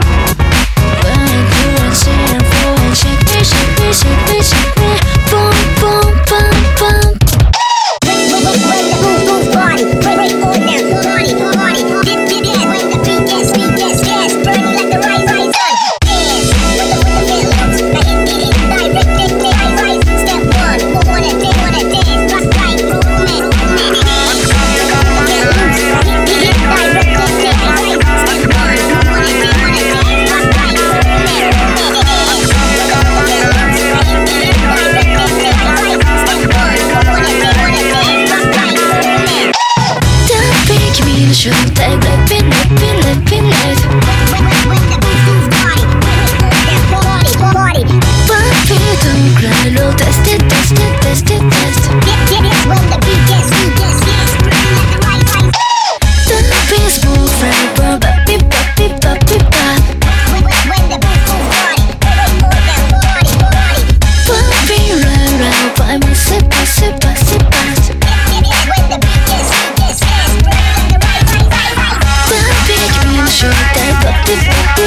Yeah. shouldn't take to